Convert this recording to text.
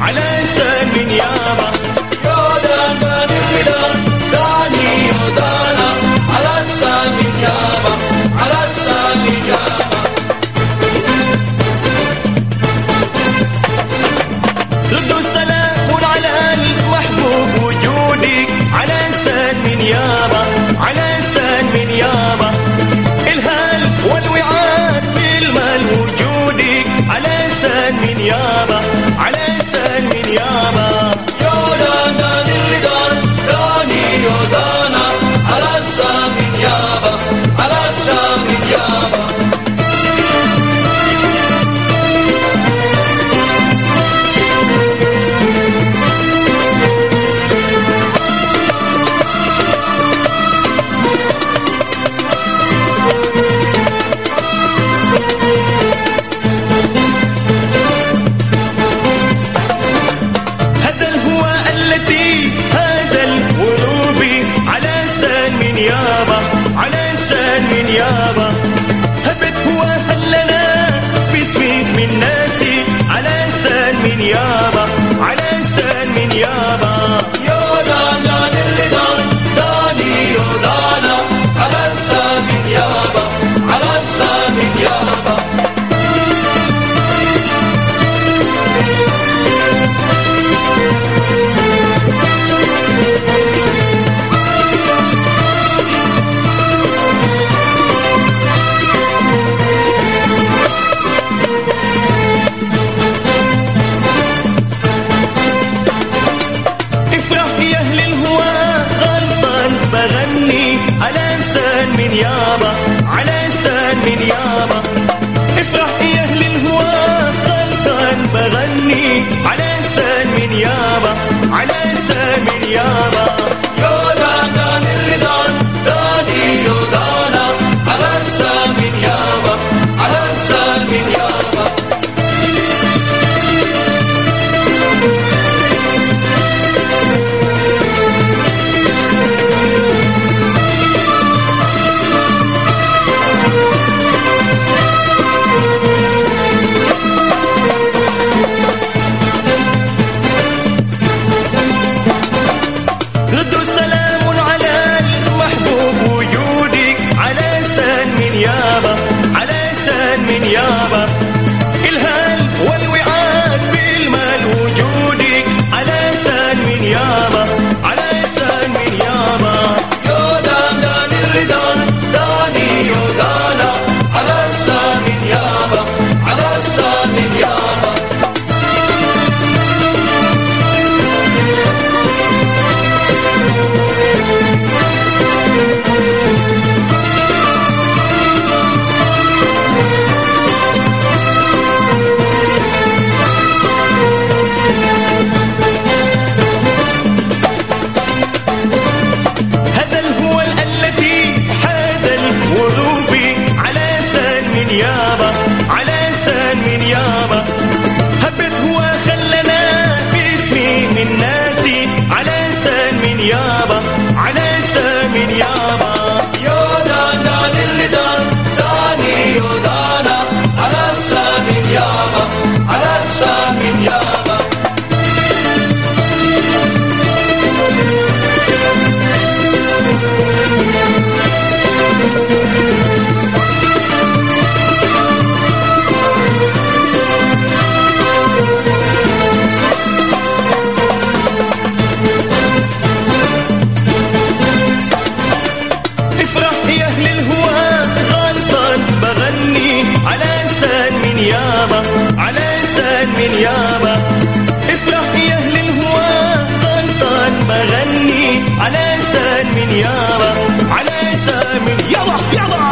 على سبيل يا مرحبا من يابا الحرارة افرح يا أهل الهوى غلطان بغني على لسان من يابا على لسان من يابا. الإنسان من يابا. افرح يا أهل الهوى غلطان بغني. على لسان من يابا على لسان من يابا. يابا.